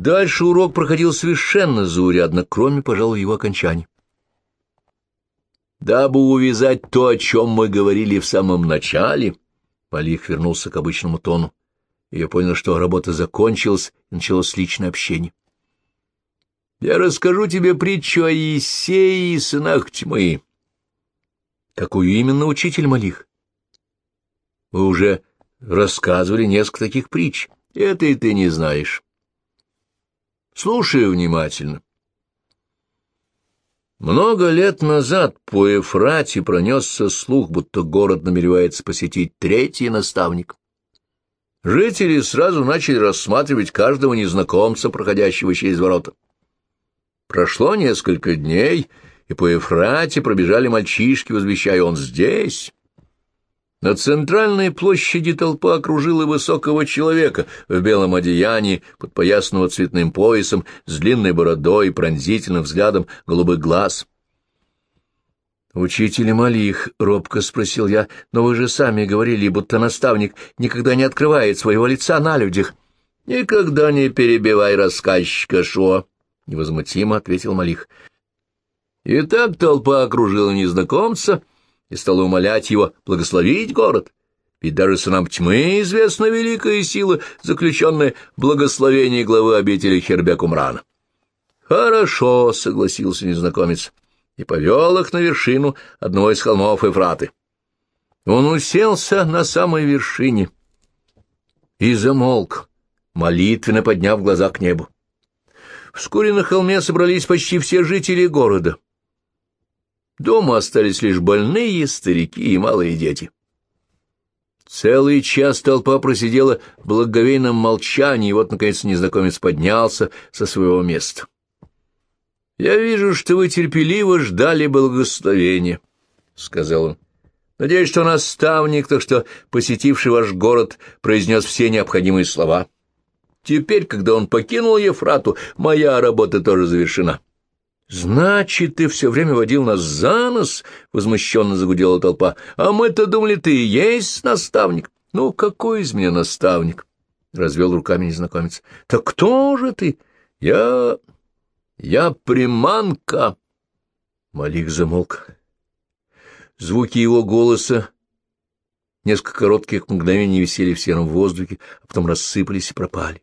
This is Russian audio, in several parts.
Дальше урок проходил совершенно заурядно, кроме, пожалуй, его окончания. Дабы увязать то, о чем мы говорили в самом начале, Малих вернулся к обычному тону, я понял, что работа закончилась, и началось личное общение. Я расскажу тебе притчу о Есее и сынах тьмы. Какую именно, учитель Малих? Вы уже рассказывали несколько таких притч. Это и ты не знаешь. Слушай внимательно. Много лет назад по Эфрате пронесся слух, будто город намеревается посетить третий наставник. Жители сразу начали рассматривать каждого незнакомца, проходящего через ворота. Прошло несколько дней, и по Ефрате пробежали мальчишки, возвещая «Он здесь!». На центральной площади толпа окружила высокого человека в белом одеянии, подпоясанного цветным поясом, с длинной бородой и пронзительным взглядом голубых глаз. «Учитель Малих», — робко спросил я, — «но вы же сами говорили, будто наставник никогда не открывает своего лица на людях». «Никогда не перебивай рассказчика, Шо», — невозмутимо ответил Малих. И так толпа окружила незнакомца и стала умолять его благословить город. Ведь даже сынам тьмы известна великая сила, заключенная в благословении главы обители Хербекумрана. «Хорошо», — согласился незнакомец, и повел их на вершину одного из холмов Эфраты. Он уселся на самой вершине и замолк, молитвенно подняв глаза к небу. Вскоре на холме собрались почти все жители города. Дома остались лишь больные, старики и малые дети. Целый час толпа просидела в благоговейном молчании, и вот, наконец, незнакомец поднялся со своего места. «Я вижу, что вы терпеливо ждали благословения», — сказал он. «Надеюсь, что наставник, так что посетивший ваш город, произнес все необходимые слова». Теперь, когда он покинул Ефрату, моя работа тоже завершена. — Значит, ты все время водил нас за нос? — возмущенно загудела толпа. — А мы-то думали, ты и есть наставник. — Ну, какой из меня наставник? — развел руками незнакомец. — Так кто же ты? — Я... я приманка. Малик замолк. Звуки его голоса несколько коротких мгновений висели в сером воздухе, а потом рассыпались и пропали.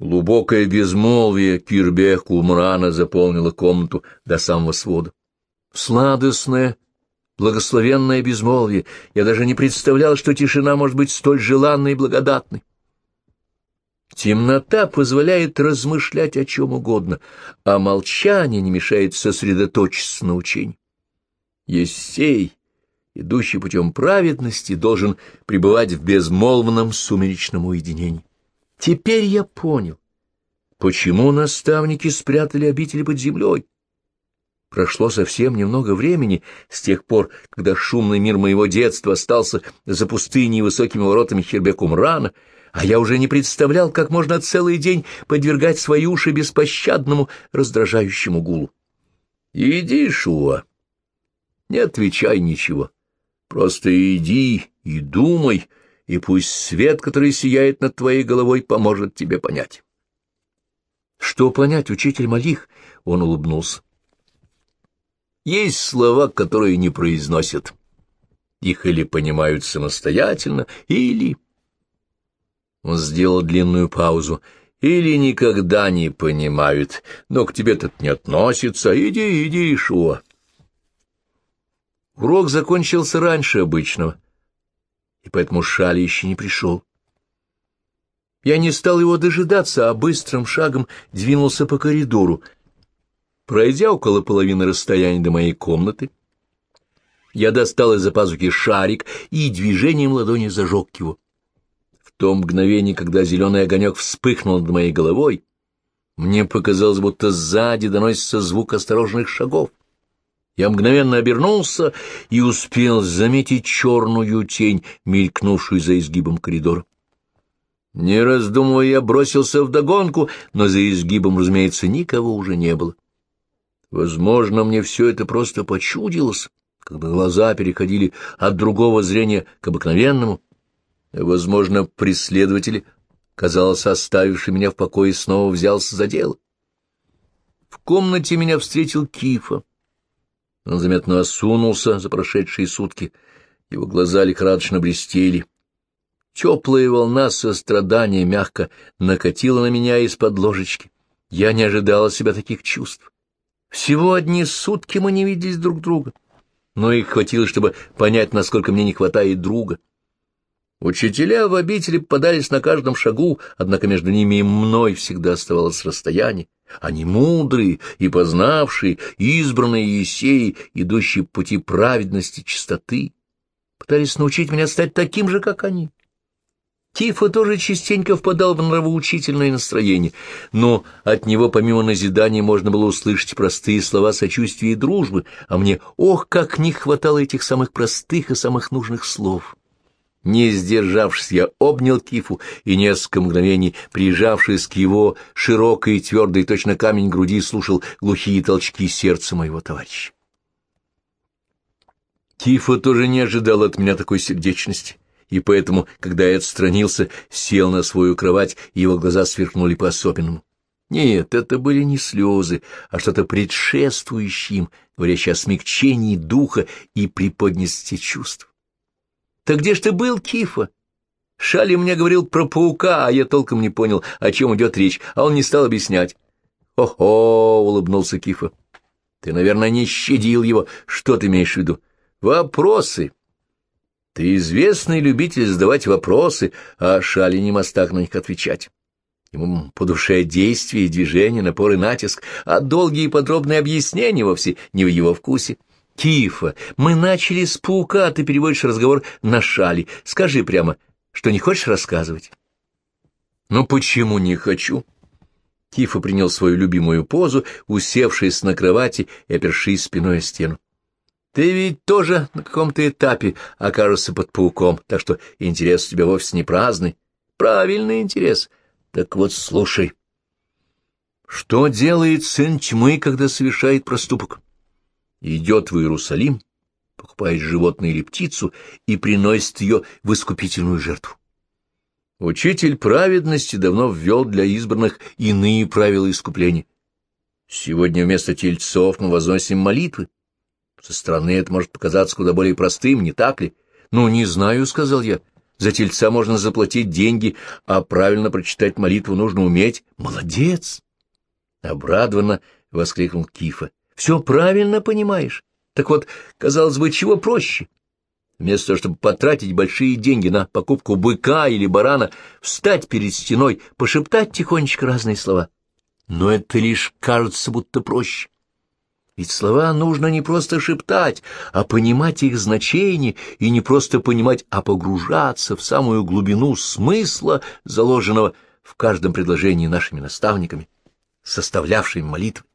Глубокое безмолвие Кирбех Кулмрана заполнило комнату до самого свода. Сладостное, благословенное безмолвие. Я даже не представлял, что тишина может быть столь желанной и благодатной. Темнота позволяет размышлять о чем угодно, а молчание не мешает сосредоточиться на учении. Есей, идущий путем праведности, должен пребывать в безмолвном сумеречном уединении. Теперь я понял, почему наставники спрятали обители под землей. Прошло совсем немного времени с тех пор, когда шумный мир моего детства остался за пустыней и высокими воротами Хербекумрана, а я уже не представлял, как можно целый день подвергать свои уши беспощадному, раздражающему гулу. Иди, Шуа, не отвечай ничего, просто иди и думай, — и пусть свет, который сияет над твоей головой, поможет тебе понять. — Что понять, учитель Малих? — он улыбнулся. — Есть слова, которые не произносят. Их или понимают самостоятельно, или... Он сделал длинную паузу. Или никогда не понимают, но к тебе тут не относится. Иди, иди, Шуа. Урок закончился раньше обычного и поэтому Шали еще не пришел. Я не стал его дожидаться, а быстрым шагом двинулся по коридору. Пройдя около половины расстояния до моей комнаты, я достал из-за пазухи шарик и движением ладони зажег его. В том мгновении, когда зеленый огонек вспыхнул над моей головой, мне показалось, будто сзади доносится звук осторожных шагов. Я мгновенно обернулся и успел заметить черную тень, мелькнувшую за изгибом коридора. Не раздумывая, я бросился вдогонку, но за изгибом, разумеется, никого уже не было. Возможно, мне все это просто почудилось, когда глаза переходили от другого зрения к обыкновенному. Возможно, преследователи казалось, оставивший меня в покое, снова взялся за дело. В комнате меня встретил Кифа. Он заметно осунулся за прошедшие сутки, его глаза лихорадочно блестели. Теплая волна сострадания мягко накатила на меня из-под ложечки. Я не ожидала себя таких чувств. Всего одни сутки мы не виделись друг друга, но их хватило, чтобы понять, насколько мне не хватает друга. Учителя в обители попадались на каждом шагу, однако между ними и мной всегда оставалось расстояние. Они мудрые и познавшие, избранные Есеи, идущие по пути праведности чистоты, пытались научить меня стать таким же, как они. Тифа тоже частенько впадал в нравоучительное настроение, но от него помимо назидания можно было услышать простые слова сочувствия и дружбы, а мне, ох, как не хватало этих самых простых и самых нужных слов. Не сдержавшись, я обнял Кифу и несколько мгновений, прижавшись к его широкой и твердой, точно камень груди, слушал глухие толчки сердца моего товарища. Кифа тоже не ожидал от меня такой сердечности, и поэтому, когда я отстранился, сел на свою кровать, и его глаза сверкнули по-особенному. Нет, это были не слезы, а что-то предшествующее им, говорящее о смягчении духа и приподнятости чувств. Так где ж ты был, Кифа? Шали мне говорил про паука, а я толком не понял, о чем идет речь, а он не стал объяснять. «Охо!» — улыбнулся Кифа. «Ты, наверное, не щадил его. Что ты имеешь в виду?» «Вопросы!» «Ты известный любитель задавать вопросы, а Шали не мостак на них отвечать. Ему по душе действия, движения, напор и натиск, а долгие и подробные объяснения вовсе не в его вкусе. Кифа, мы начали с паука, а ты переводишь разговор на шали. Скажи прямо, что не хочешь рассказывать? Ну почему не хочу? Кифа принял свою любимую позу, усевшись на кровати и опершись спиной о стену. Ты ведь тоже на каком-то этапе окажешься под пауком, так что интерес у тебя вовсе не праздный. Правильный интерес. Так вот, слушай. Что делает сын тьмы, когда совершает проступок? Идет в Иерусалим, покупает животное или птицу и приносит ее в искупительную жертву. Учитель праведности давно ввел для избранных иные правила искупления. Сегодня вместо тельцов мы возносим молитвы. Со стороны это может показаться куда более простым, не так ли? Ну, не знаю, — сказал я. За тельца можно заплатить деньги, а правильно прочитать молитву нужно уметь. Молодец! Обрадованно воскликнул Кифа. Все правильно понимаешь. Так вот, казалось бы, чего проще? Вместо того, чтобы потратить большие деньги на покупку быка или барана, встать перед стеной, пошептать тихонечко разные слова. Но это лишь кажется будто проще. Ведь слова нужно не просто шептать, а понимать их значение, и не просто понимать, а погружаться в самую глубину смысла, заложенного в каждом предложении нашими наставниками, составлявшими молитвы.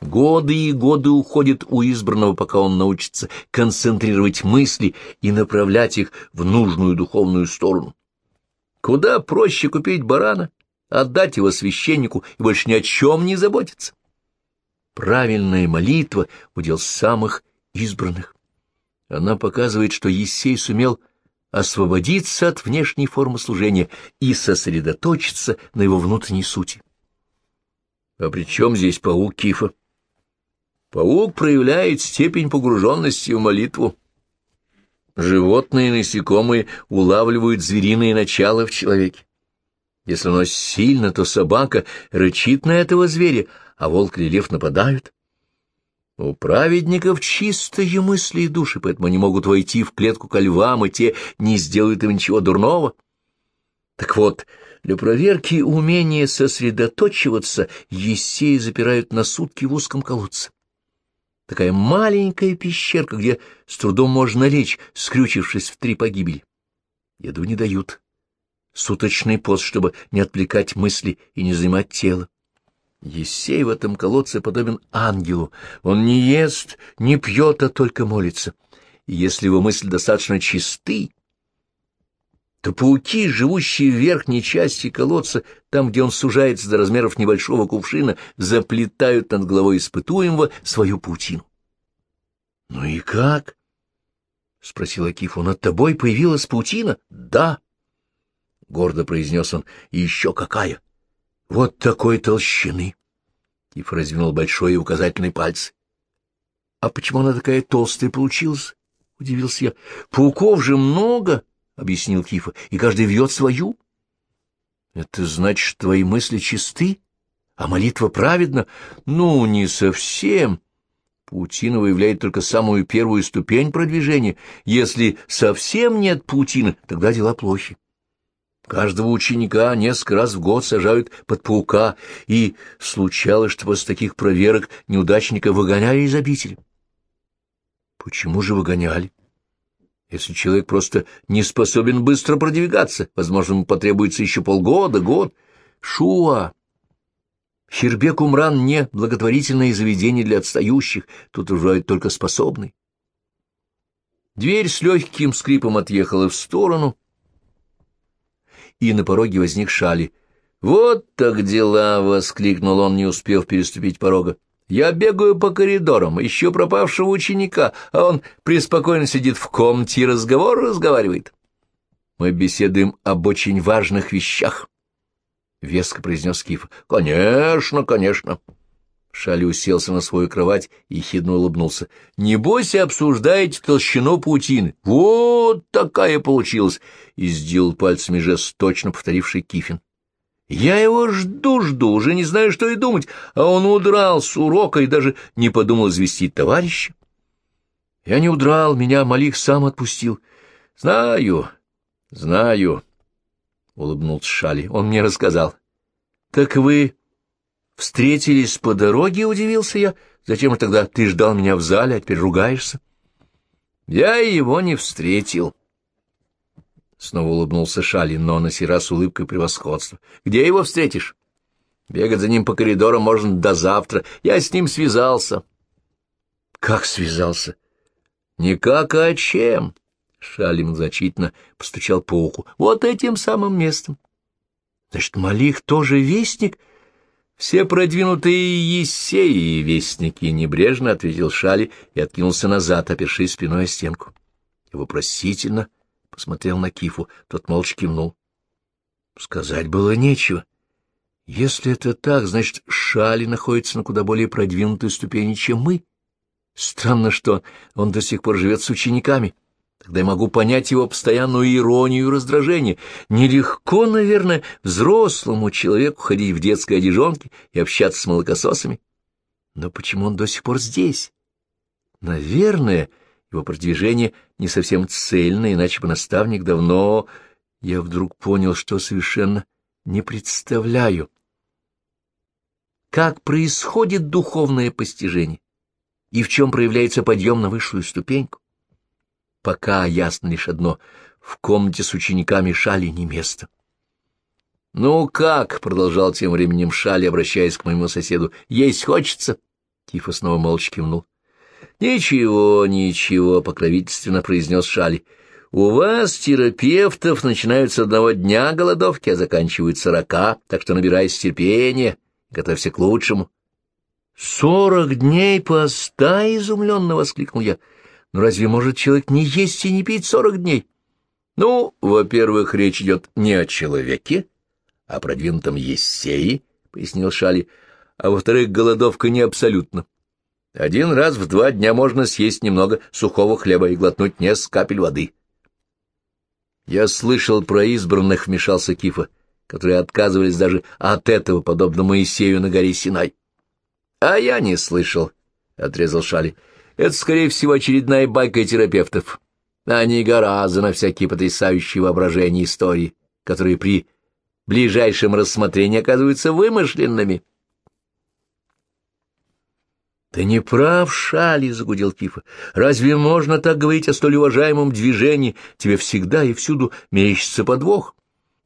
Годы и годы уходят у избранного, пока он научится концентрировать мысли и направлять их в нужную духовную сторону. Куда проще купить барана, отдать его священнику и больше ни о чем не заботиться. Правильная молитва — удел самых избранных. Она показывает, что Есей сумел освободиться от внешней формы служения и сосредоточиться на его внутренней сути. А при чем здесь паук Кифа? Паук проявляет степень погруженности в молитву. Животные и насекомые улавливают звериные начала в человеке. Если оно сильно, то собака рычит на этого зверя, а волк или лев нападают. У праведников чистые мысли и души, поэтому они могут войти в клетку ко львам, и те не сделают им ничего дурного. Так вот, для проверки умения сосредоточиваться Есеи запирают на сутки в узком колодце такая маленькая пещерка, где с трудом можно лечь, скрючившись в три погибели. Еду не дают. Суточный пост, чтобы не отвлекать мысли и не занимать тело. Есей в этом колодце подобен ангелу. Он не ест, не пьет, а только молится. И если его мысли достаточно чисты, то пауки, живущие в верхней части колодца, там, где он сужается до размеров небольшого кувшина, заплетают над головой испытуемого свою паутину. — Ну и как? — спросил Акифу. — Над тобой появилась паутина? — Да. гордо произнес он. — еще какая! Вот такой толщины! Киф развинул большой и указательный пальцы. — А почему она такая толстая получилась? — удивился я. — Пауков же много, — объяснил Кифа, — и каждый вьет свою. — Это значит, твои мысли чисты, а молитва праведна? Ну, не совсем. Паутина выявляет только самую первую ступень продвижения. Если совсем нет паутины, тогда дела плохи. Каждого ученика несколько раз в год сажают под паука, и случалось, что после таких проверок неудачника выгоняли из обители. Почему же выгоняли? Если человек просто не способен быстро продвигаться, возможно, ему потребуется еще полгода, год. Шуа! Хербек Умран не благотворительное заведение для отстающих, тут уживают только способный. Дверь с легким скрипом отъехала в сторону, и на пороге возник Шали. «Вот так дела!» — воскликнул он, не успев переступить порога. «Я бегаю по коридорам, ищу пропавшего ученика, а он преспокойно сидит в комнате и разговор разговаривает. Мы беседуем об очень важных вещах». — веско произнес Киф. — Конечно, конечно. Шали уселся на свою кровать и хидно улыбнулся. — Небось, обсуждаете толщину паутины. Вот такая получилась! И сделал пальцами жест, точно повторивший Кифин. Я его жду-жду, уже не знаю, что и думать, а он удрал с урока и даже не подумал известить товарища. Я не удрал, меня Малих сам отпустил. Знаю, знаю. — улыбнулся Шали. — Он мне рассказал. — Так вы встретились по дороге? — удивился я. — Зачем же тогда ты ждал меня в зале, а теперь ругаешься? — Я его не встретил. Снова улыбнулся Шали, но на сей раз улыбкой превосходства. — Где его встретишь? Бегать за ним по коридорам можно до завтра. Я с ним связался. — Как связался? — Никак, а чем? Шалим значительно постучал по уху. Вот этим самым местом. Значит, Малих тоже вестник? Все продвинутые Есеи вестники, небрежно ответил Шали и откинулся назад, опершись спиной о стенку. И вопросительно посмотрел на Кифу, тот молча кивнул. Сказать было нечего. Если это так, значит, Шали находится на куда более продвинутой ступени, чем мы. Странно, что он до сих пор живет с учениками. — Тогда я могу понять его постоянную иронию и раздражение. Нелегко, наверное, взрослому человеку ходить в детской одежонке и общаться с молокососами. Но почему он до сих пор здесь? Наверное, его продвижение не совсем цельно, иначе бы наставник давно... Я вдруг понял, что совершенно не представляю. Как происходит духовное постижение? И в чем проявляется подъем на высшую ступеньку? Пока ясно лишь одно — в комнате с учениками Шали не место. — Ну как? — продолжал тем временем Шали, обращаясь к моему соседу. — Есть хочется? Тифа снова молча кивнул. — Ничего, ничего, — покровительственно произнес Шали. — У вас, терапевтов, начинаются одного дня голодовки, а заканчивают сорока, так что набирайся терпения, готовься к лучшему. — Сорок дней поста! — изумленно воскликнул я. — но разве может человек не есть и не пить сорок дней? Ну, во-первых, речь идет не о человеке, а о продвинутом Ессеи, — пояснил Шали, — а во-вторых, голодовка не абсолютно. Один раз в два дня можно съесть немного сухого хлеба и глотнуть несколько капель воды. Я слышал про избранных, — вмешался Кифа, которые отказывались даже от этого, подобно Моисею на горе Синай. — А я не слышал, — отрезал Шали. Это, скорее всего, очередная байка терапевтов, не гораздо на всякие потрясающие воображения истории, которые при ближайшем рассмотрении оказываются вымышленными. — Ты не прав, Шали, — загудел Кифа. — Разве можно так говорить о столь уважаемом движении? Тебе всегда и всюду мерещится подвох.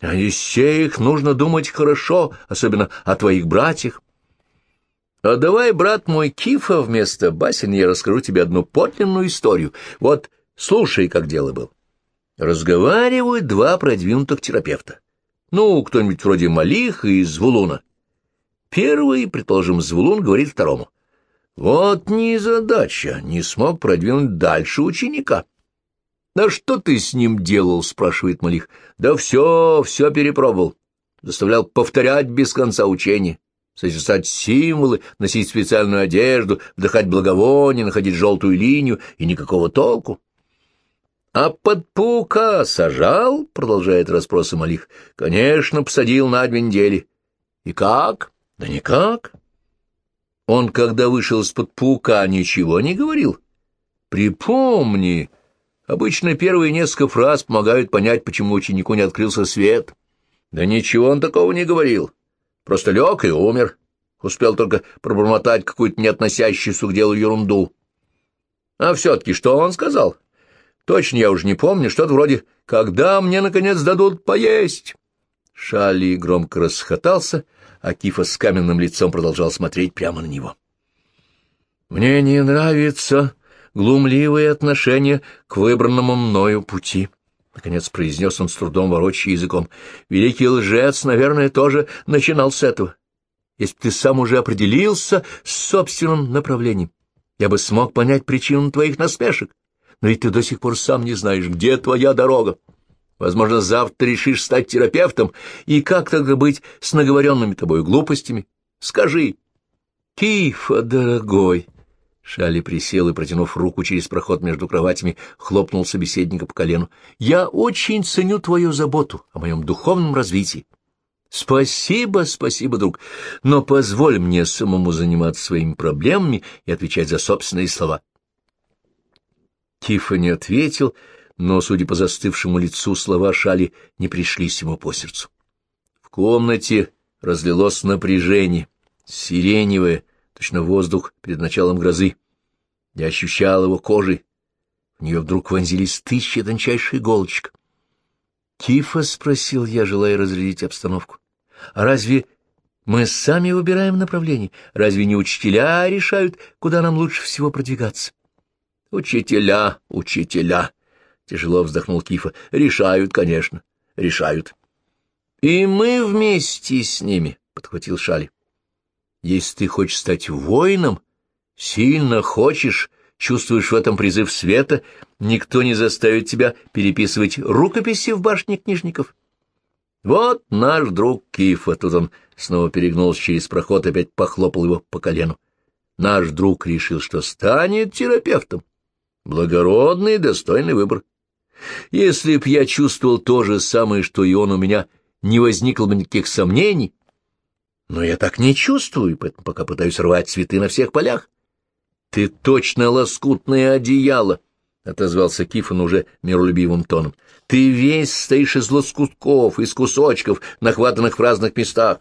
О их нужно думать хорошо, особенно о твоих братьях. А давай, брат мой, Кифа, вместо басен я расскажу тебе одну подлинную историю. Вот слушай, как дело было. Разговаривают два продвинутых терапевта. Ну, кто-нибудь вроде Малиха и Звулуна. Первый, предположим, Звулун говорит второму. Вот незадача, не смог продвинуть дальше ученика. Да что ты с ним делал? — спрашивает Малих. — Да все, все перепробовал. Заставлял повторять без конца учения, созерцать символы, носить специальную одежду, вдыхать благовоние, находить желтую линию, и никакого толку. — А под паука сажал? — продолжает расспросы Малих. — Конечно, посадил на две недели. — И как? — Да никак. Он, когда вышел из-под паука, ничего не говорил. — Припомни... Обычно первые несколько фраз помогают понять, почему ученику не открылся свет. Да ничего он такого не говорил. Просто лег и умер. Успел только пробормотать какую-то не относящуюся к делу ерунду. А все-таки что он сказал? Точно я уже не помню, что-то вроде «Когда мне, наконец, дадут поесть?» Шали громко расхотался, а Кифа с каменным лицом продолжал смотреть прямо на него. «Мне не нравится глумливое отношение к выбранному мною пути. Наконец произнес он с трудом ворочая языком. Великий лжец, наверное, тоже начинал с этого. Если бы ты сам уже определился с собственным направлением, я бы смог понять причину твоих насмешек. Но ведь ты до сих пор сам не знаешь, где твоя дорога. Возможно, завтра решишь стать терапевтом, и как тогда быть с наговоренными тобой глупостями? Скажи. Кифа, дорогой, Шали присел и, протянув руку через проход между кроватями, хлопнул собеседника по колену. — Я очень ценю твою заботу о моем духовном развитии. — Спасибо, спасибо, друг, но позволь мне самому заниматься своими проблемами и отвечать за собственные слова. Кифа не ответил, но, судя по застывшему лицу, слова Шали не пришлись ему по сердцу. В комнате разлилось напряжение, сиреневое, точно воздух перед началом грозы. Я ощущал его кожей. В нее вдруг вонзились тысячи тончайших иголочек. «Кифа?» — спросил я, желая разрядить обстановку. «А разве мы сами выбираем направление? Разве не учителя решают, куда нам лучше всего продвигаться?» «Учителя, учителя!» — тяжело вздохнул Кифа. «Решают, конечно, решают». «И мы вместе с ними», — подхватил Шали. Если ты хочешь стать воином, сильно хочешь, чувствуешь в этом призыв света, никто не заставит тебя переписывать рукописи в башне книжников. Вот наш друг Кифа, тут он снова перегнулся через проход, опять похлопал его по колену. Наш друг решил, что станет терапевтом. Благородный, достойный выбор. Если б я чувствовал то же самое, что и он, у меня не возникло бы никаких сомнений, но я так не чувствую, поэтому пока пытаюсь рвать цветы на всех полях. — Ты точно лоскутное одеяло, — отозвался Кифон уже миролюбивым тоном. — Ты весь стоишь из лоскутков, из кусочков, нахватанных в разных местах.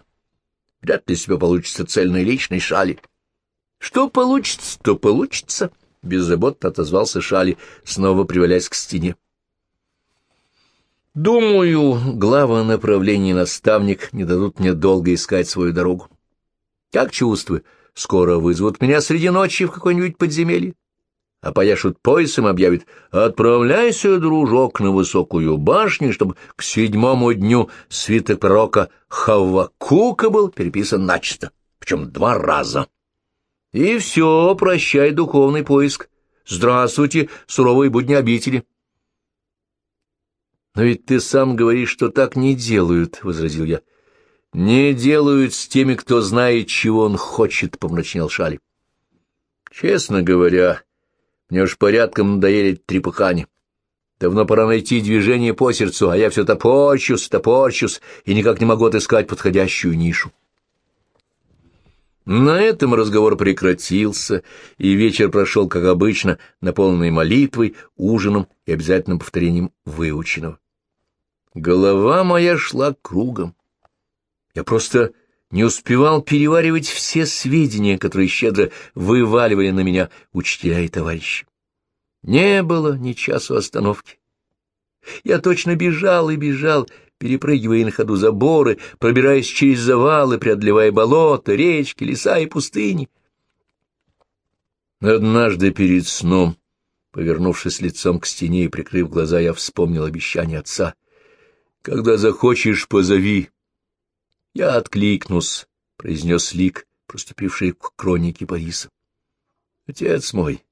Вряд ли себе получится цельной личной шали. — Что получится, то получится, — беззаботно отозвался Шали, снова привалясь к стене. Думаю, глава направления наставник не дадут мне долго искать свою дорогу. Как чувствую, скоро вызовут меня среди ночи в какое-нибудь подземелье, а пояшут поясом объявят «Отправляйся, дружок, на высокую башню, чтобы к седьмому дню свиток пророка Хаввакука был переписан начисто, причем два раза». И все, прощай духовный поиск. Здравствуйте, суровые будни обители. — Но ведь ты сам говоришь, что так не делают, — возразил я. — Не делают с теми, кто знает, чего он хочет, — помрачнел Шали. — Честно говоря, мне уж порядком надоели трепыхани. Давно пора найти движение по сердцу, а я все топорчусь, топорчусь и никак не могу отыскать подходящую нишу. На этом разговор прекратился, и вечер прошел, как обычно, наполненный молитвой, ужином и обязательным повторением выученного. Голова моя шла кругом. Я просто не успевал переваривать все сведения, которые щедро вываливали на меня учителя и товарищи. Не было ни часу остановки. Я точно бежал и бежал, перепрыгивая на ходу заборы, пробираясь через завалы, преодолевая болота, речки, леса и пустыни. Однажды перед сном, повернувшись лицом к стене и прикрыв глаза, я вспомнил обещание отца когда захочешь, позови. — Я откликнусь, — произнес Лик, проступивший к кронике Бориса. — Отец мой,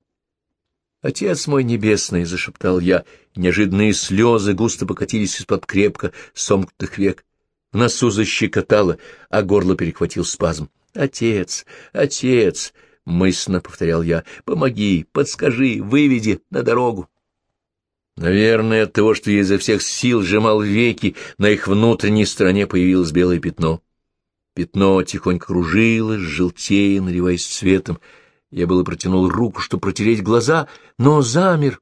«Отец мой небесный!» — зашептал я. Неожиданные слезы густо покатились из-под крепко сомкнутых век. В носу защекотало, а горло перехватил спазм. «Отец! Отец!» — мысленно повторял я. «Помоги, подскажи, выведи на дорогу!» Наверное, от того, что я изо всех сил сжимал веки, на их внутренней стороне появилось белое пятно. Пятно тихонько кружилось, желтея, наливаясь цветом. Я было протянул руку, чтобы протереть глаза, но замер,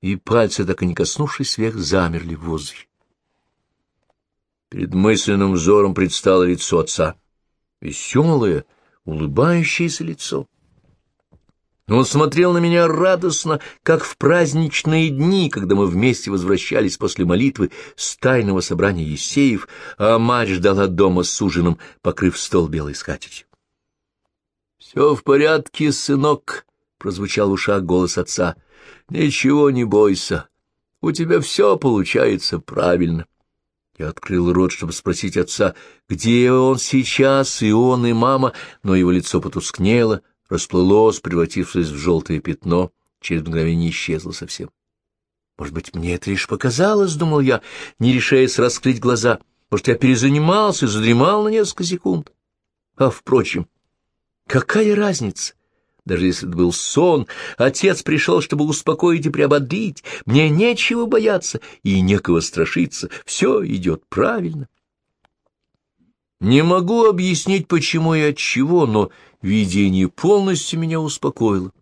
и пальцы, так и не коснувшись вверх, замерли в воздухе. Перед мысленным взором предстало лицо отца. Веселое, улыбающееся лицо. Он смотрел на меня радостно, как в праздничные дни, когда мы вместе возвращались после молитвы с тайного собрания Есеев, а мать ждала дома с ужином, покрыв стол белой скатертью. — Все в порядке, сынок, — прозвучал в ушах голос отца. — Ничего не бойся, у тебя все получается правильно. Я открыл рот, чтобы спросить отца, где он сейчас, и он, и мама, но его лицо потускнело, расплылось, превратившись в желтое пятно, через мгновение исчезло совсем. Может быть, мне это лишь показалось, — думал я, не решаясь раскрыть глаза. Может, я перезанимался и задремал на несколько секунд. А, впрочем, какая разница? Даже если это был сон, отец пришел, чтобы успокоить и приободрить. Мне нечего бояться и некого страшиться. Все идет правильно. Не могу объяснить, почему и от чего, но видение полностью меня успокоило.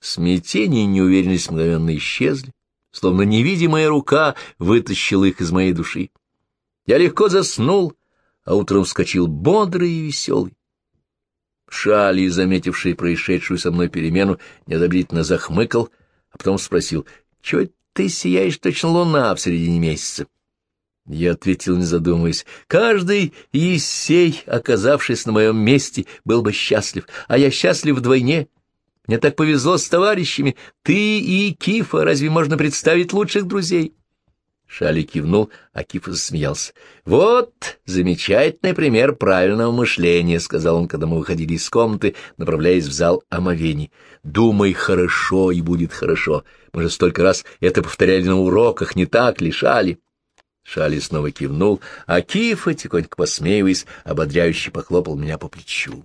Смятение и неуверенность мгновенно исчезли, словно невидимая рука вытащила их из моей души. Я легко заснул, а утром вскочил бодрый и веселый. Шали, заметивший происшедшую со мной перемену, неодобрительно захмыкал, а потом спросил, «Чего ты сияешь точно луна в середине месяца?» Я ответил, не задумываясь, «Каждый Есей, оказавшись на моем месте, был бы счастлив, а я счастлив вдвойне. Мне так повезло с товарищами. Ты и Кифа, разве можно представить лучших друзей?» Шали кивнул, а Кифа засмеялся. «Вот замечательный пример правильного мышления», — сказал он, когда мы выходили из комнаты, направляясь в зал омовений. «Думай хорошо, и будет хорошо. Мы же столько раз это повторяли на уроках, не так ли, Шали?» Шали снова кивнул, а Кифа, тихонько посмеиваясь, ободряюще похлопал меня по плечу.